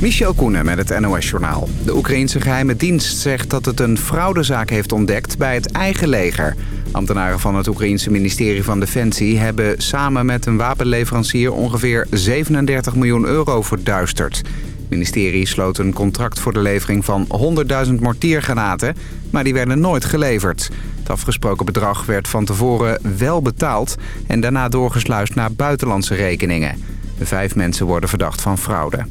Michel Koenen met het NOS-journaal. De Oekraïense geheime dienst zegt dat het een fraudezaak heeft ontdekt bij het eigen leger. Ambtenaren van het Oekraïense ministerie van Defensie hebben samen met een wapenleverancier ongeveer 37 miljoen euro verduisterd. Het ministerie sloot een contract voor de levering van 100.000 mortiergranaten, maar die werden nooit geleverd. Het afgesproken bedrag werd van tevoren wel betaald en daarna doorgesluist naar buitenlandse rekeningen. Vijf mensen worden verdacht van fraude.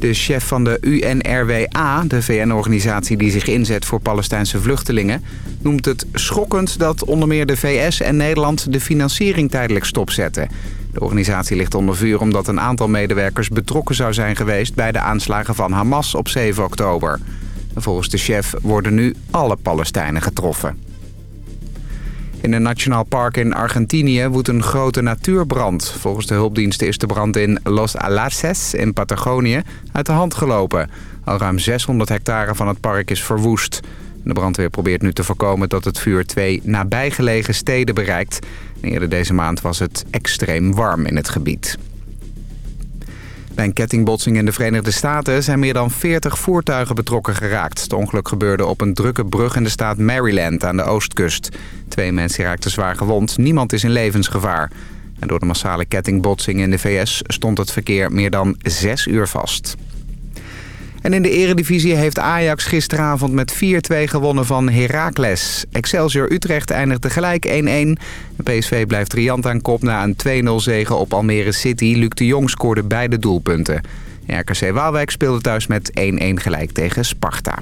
De chef van de UNRWA, de VN-organisatie die zich inzet voor Palestijnse vluchtelingen... noemt het schokkend dat onder meer de VS en Nederland de financiering tijdelijk stopzetten. De organisatie ligt onder vuur omdat een aantal medewerkers betrokken zou zijn geweest... bij de aanslagen van Hamas op 7 oktober. Volgens de chef worden nu alle Palestijnen getroffen. In een nationaal park in Argentinië woedt een grote natuurbrand. Volgens de hulpdiensten is de brand in Los Alaces in Patagonië uit de hand gelopen. Al ruim 600 hectare van het park is verwoest. De brandweer probeert nu te voorkomen dat het vuur twee nabijgelegen steden bereikt. Eerder deze maand was het extreem warm in het gebied. Bij een kettingbotsing in de Verenigde Staten zijn meer dan 40 voertuigen betrokken geraakt. Het ongeluk gebeurde op een drukke brug in de staat Maryland aan de oostkust. Twee mensen raakten zwaar gewond, niemand is in levensgevaar. En door de massale kettingbotsing in de VS stond het verkeer meer dan zes uur vast. En in de eredivisie heeft Ajax gisteravond met 4-2 gewonnen van Heracles. Excelsior Utrecht eindigde gelijk 1-1. PSV blijft riant aan kop na een 2-0 zege op Almere City. Luc de Jong scoorde beide doelpunten. RKC Waalwijk speelde thuis met 1-1 gelijk tegen Sparta.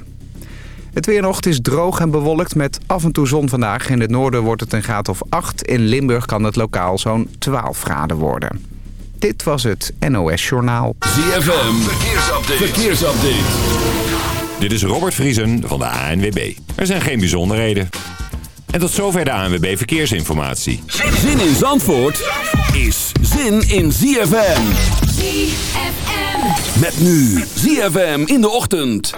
Het weer is droog en bewolkt met af en toe zon vandaag. In het noorden wordt het een graad of 8. In Limburg kan het lokaal zo'n 12 graden worden. Dit was het NOS Journaal. ZFM, verkeersupdate. verkeersupdate. Dit is Robert Vriesen van de ANWB. Er zijn geen bijzonderheden. En tot zover de ANWB Verkeersinformatie. Zin in Zandvoort is zin in ZFM. ZFM. Met nu ZFM in de ochtend.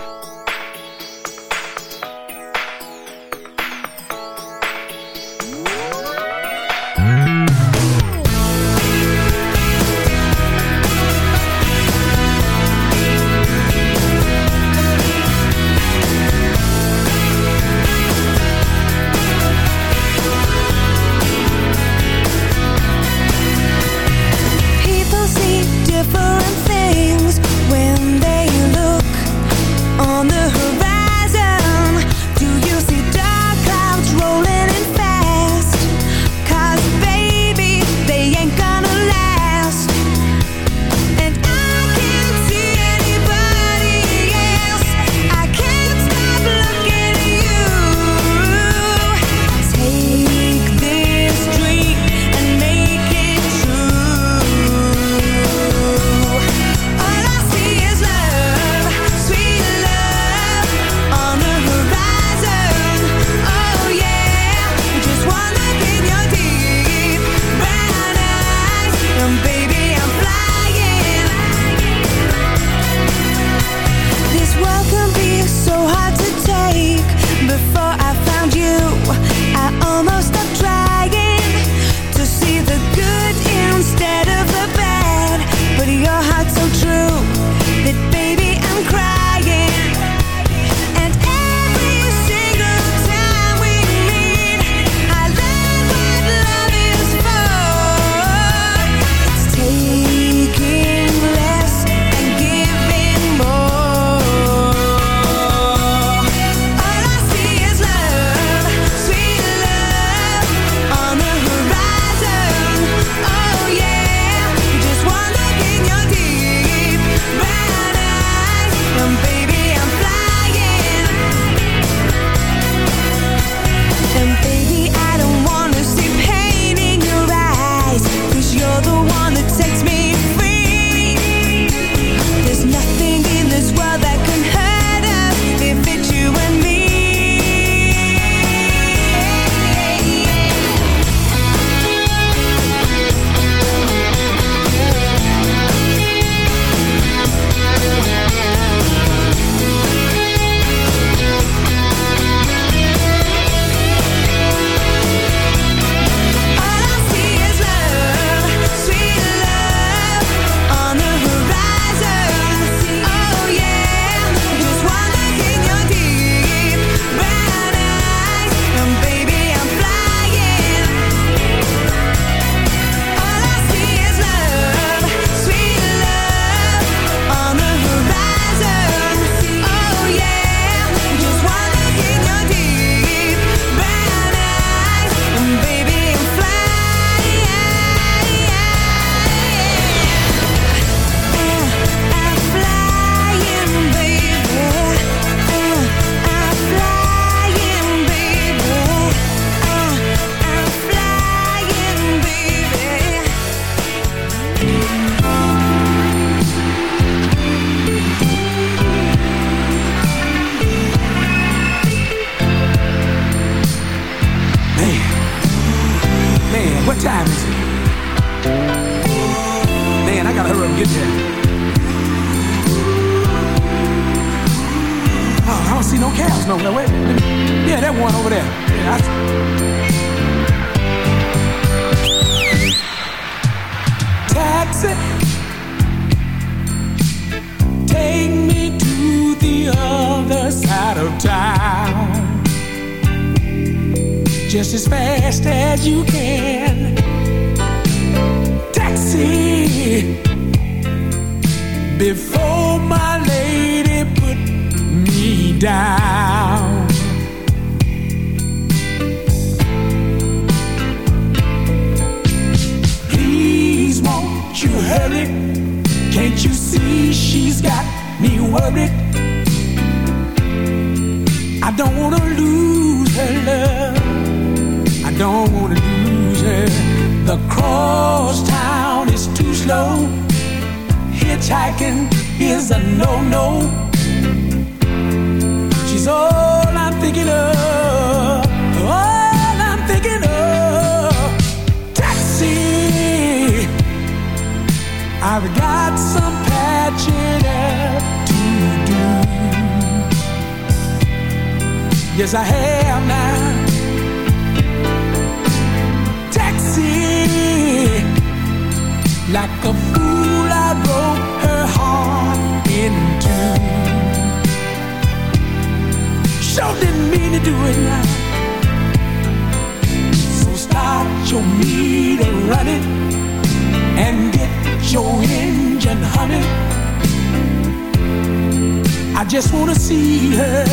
I just wanna see her,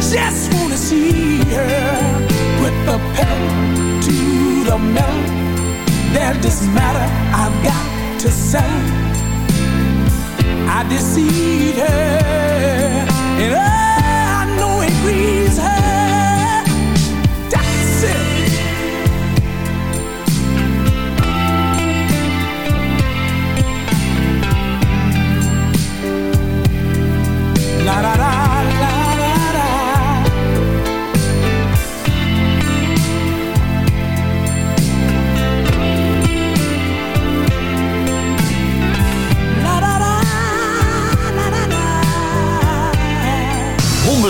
just wanna see her. Put the pedal to the metal. There's this matter I've got to settle. I deceived her, and I know it grieves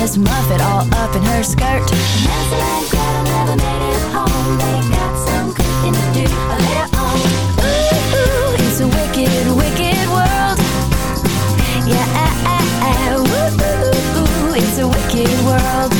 Miss Muffet all up in her skirt. Hansel and Gretel never made it home. They got some cooking to do. Ooh, ooh, it's a wicked, wicked world. Yeah, ah, ah, ah. ooh, it's a wicked world.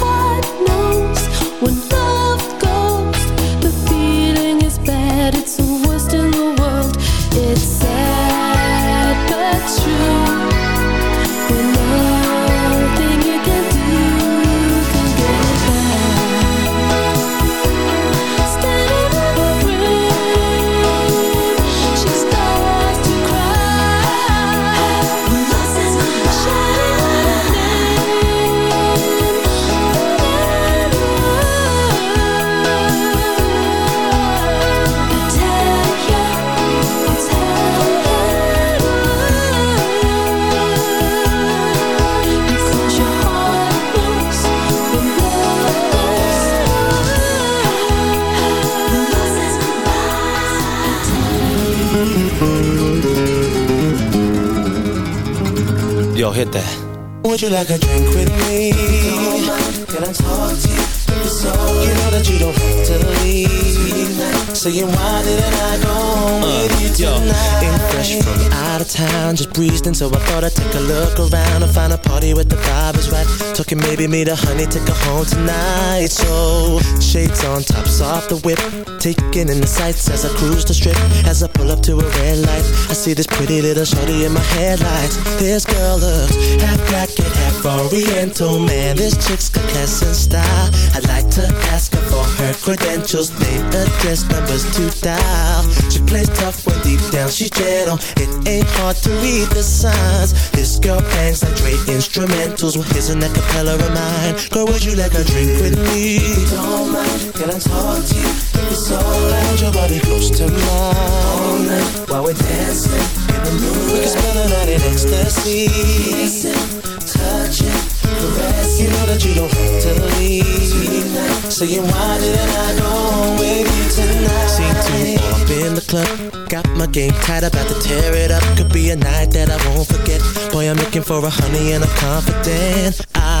Would you like a drink with me? Can I talk to you? So You know that you don't have to leave. Saying why didn't I go home with you tonight? In fresh from out of town, just breezed in, so I thought I'd take a look around and find a party with the vibe is right. Talking maybe me a honey, take her home tonight. So shades on, tops off the whip, taking in the sights as I cruise the strip. As I pull up to a red light, I see this pretty little shorty in my headlights. This girl looks half black and half oriental. Man, this chick's got class and style. I'd like to ask her for her credentials, name, address, numbers to dial. She plays tough when deep down she's gentle. It ain't hard to read the signs. This girl bangs like Dre instrumentals. Well, here's an acapella of mine. Girl, would you like a drink with me? Don't mind, can I talk to you? It's alright, hold your body close to mine. All night while we're dancing in the moonlight. We can spend the night in ecstasy. Kissing, touching, caressing. You know that you don't have to leave. Saying why didn't I go with you tonight? Seen two all up in the club. Got my game tight, about to tear it up. Could be a night that I won't forget. Boy, I'm looking for a honey and I'm confident. I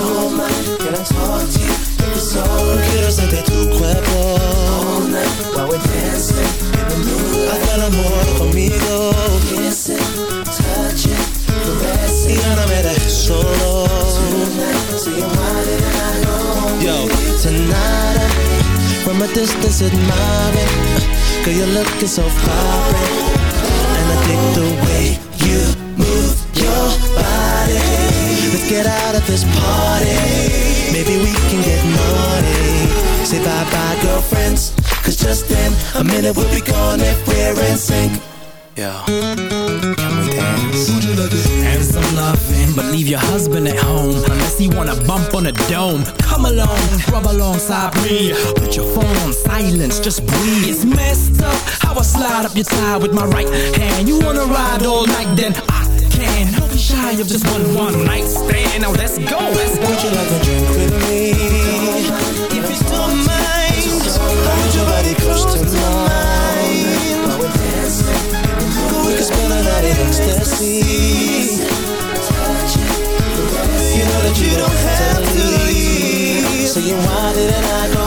Don't can I talk to you? It's tu cuerpo. All night while we're dancing in the moonlight. Tonight, why didn't I Yo, tonight from a distance admiring. Girl, you're looking so vibrant. And I dig the way Let's get out of this party. Maybe we can get naughty. Say bye bye, girlfriends. Cause just in a minute we'll be gone if we're in sync. Yo, can we dance? And some loving, but leave your husband at home unless he wanna bump on a dome. Come along, rub alongside me. Put your phone on silence, just breathe. It's messed up how I slide up your thigh with my right hand. You wanna ride all night, then I can. Don't be shy of just one one night stand. Now let's go, let's go. Would you like a drink with me? If you don't mind, hold your body close to mine. While we're dancing, we can spend the night in ecstasy. You know that you don't have to leave. Saying why didn't I go?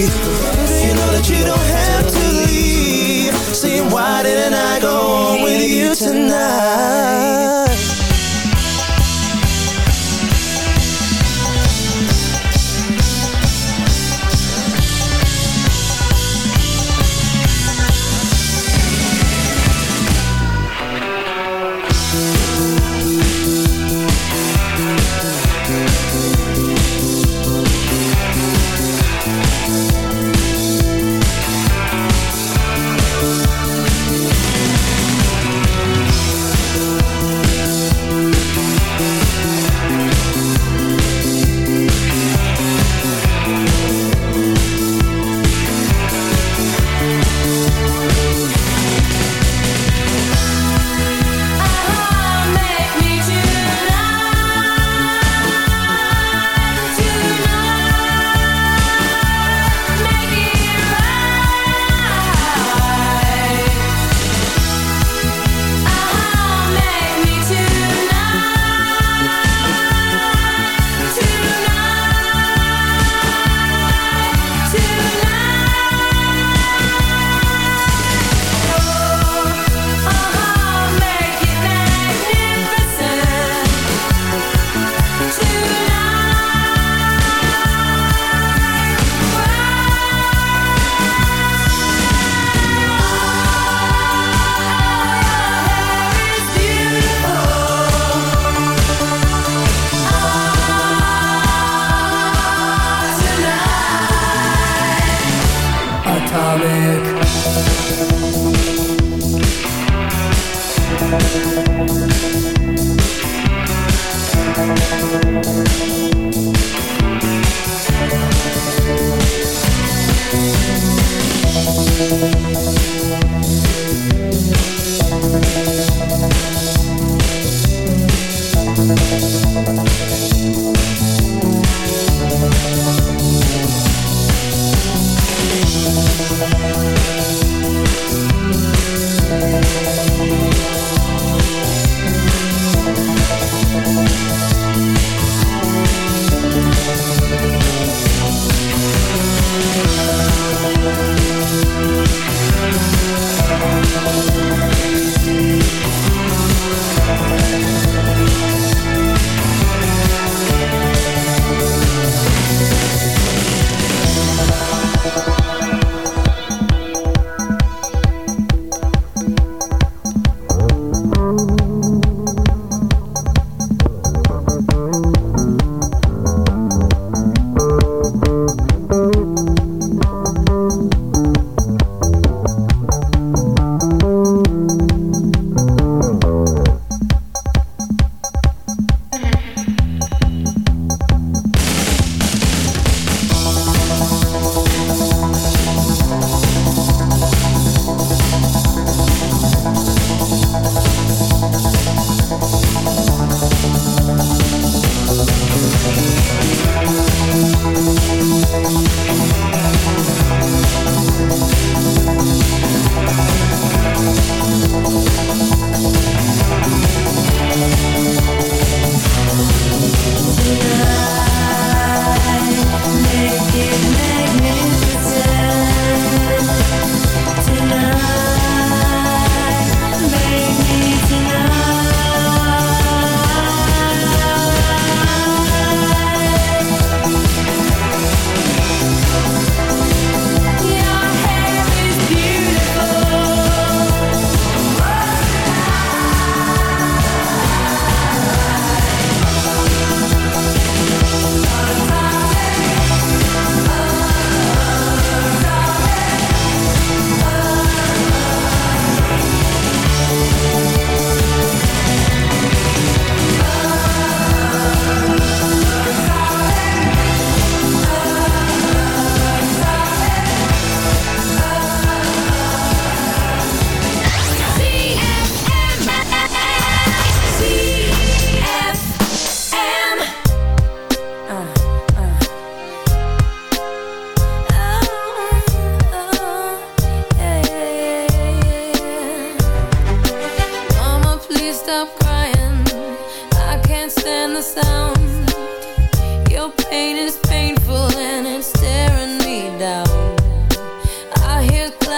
You know that you don't have to leave. Saying why didn't I go home with you tonight?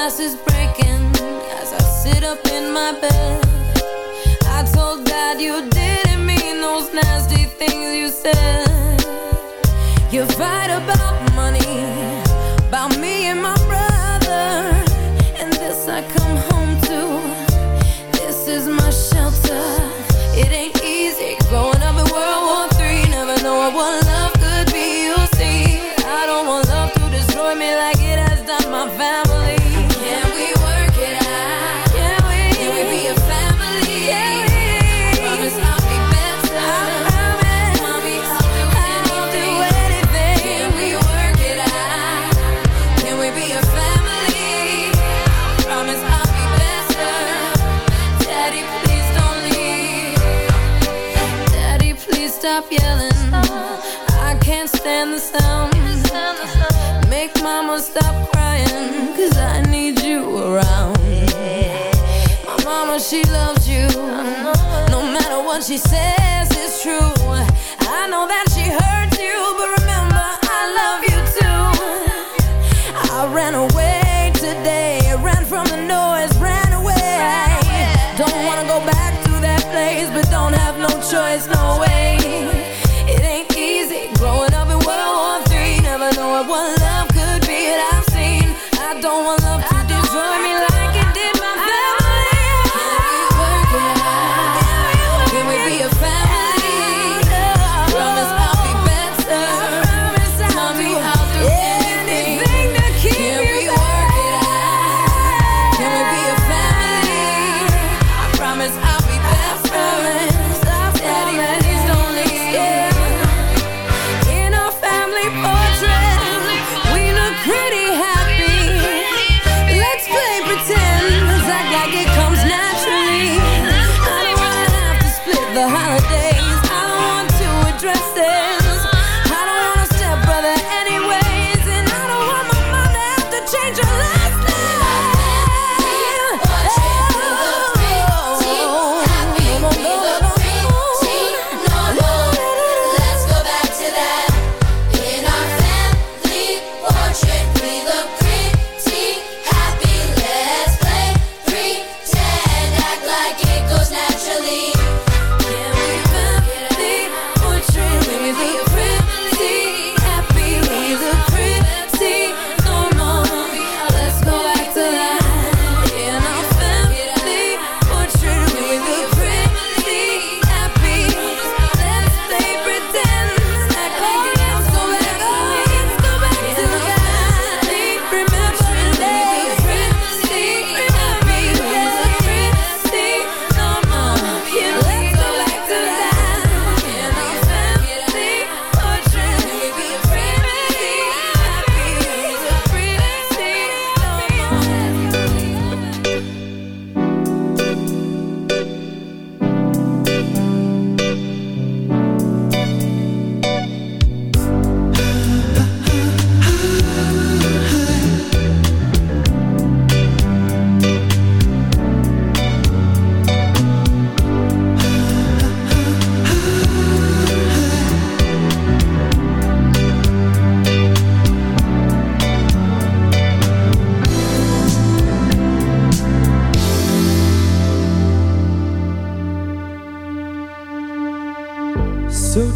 glass is breaking as I sit up in my bed. I told dad you didn't mean those nasty things you said. You fight about money, about me and my brother, and this I come home. mama stop crying Cause I need you around. My mama, she loves you. No matter what she says, it's true. I know that she hurts you But remember, I love you too. I ran away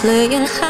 playing high